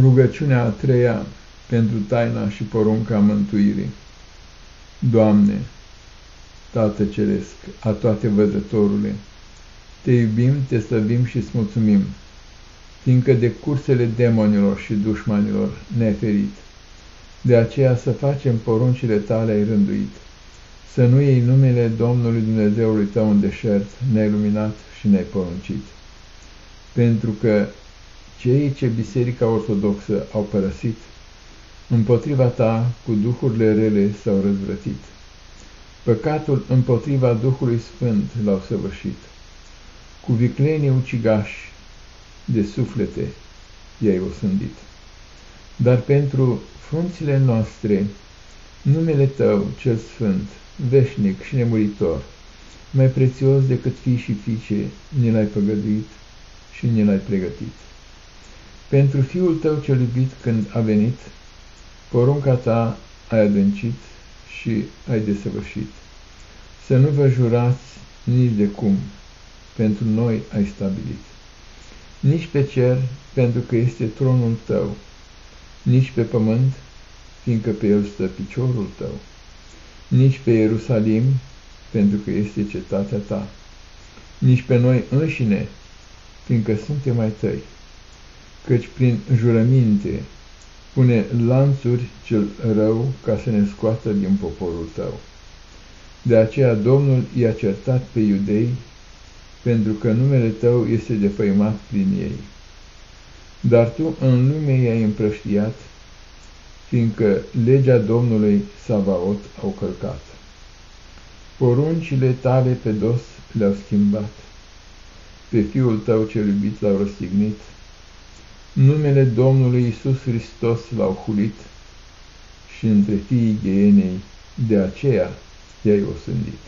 Rugăciunea a treia pentru taina și porunca mântuirii. Doamne, Tată Ceresc, a toate văzătorule, Te iubim, Te slăbim și îți mulțumim, fiindcă de cursele demonilor și dușmanilor ne ferit. De aceea să facem poruncile Tale ai rânduit, să nu iei numele Domnului Dumnezeului Tău în deșert, ne-ai luminat și ne-ai poruncit. Pentru că cei ce Biserica Ortodoxă au părăsit, împotriva ta cu duhurile rele s-au răzvrătit. Păcatul împotriva Duhului Sfânt l-au săvârșit. Cu viclenii ucigași de suflete i-ai osândit. Dar pentru frunțile noastre, numele Tău, cel Sfânt, veșnic și nemuritor, mai prețios decât fii și fiice, ne l-ai păgăduit și ne l-ai pregătit. Pentru Fiul tău cel iubit când a venit, porunca ta ai adâncit și ai desăvârșit. Să nu vă jurați nici de cum, pentru noi ai stabilit. Nici pe cer, pentru că este tronul tău, nici pe pământ, fiindcă pe el stă piciorul tău, nici pe Ierusalim, pentru că este cetatea ta, nici pe noi înșine, fiindcă suntem ai tăi căci prin jurăminte pune lanțuri cel rău ca să ne scoată din poporul tău. De aceea Domnul i-a certat pe iudei, pentru că numele tău este defăimat prin ei. Dar tu în lume i-ai împrăștiat, fiindcă legea Domnului Savaot au călcat. Poruncile tale pe dos le-au schimbat, pe fiul tău cel iubit l-au răstignit, Numele Domnului Isus Hristos l-au hulit și între fiii ghienei, de aceea i-ai osândit.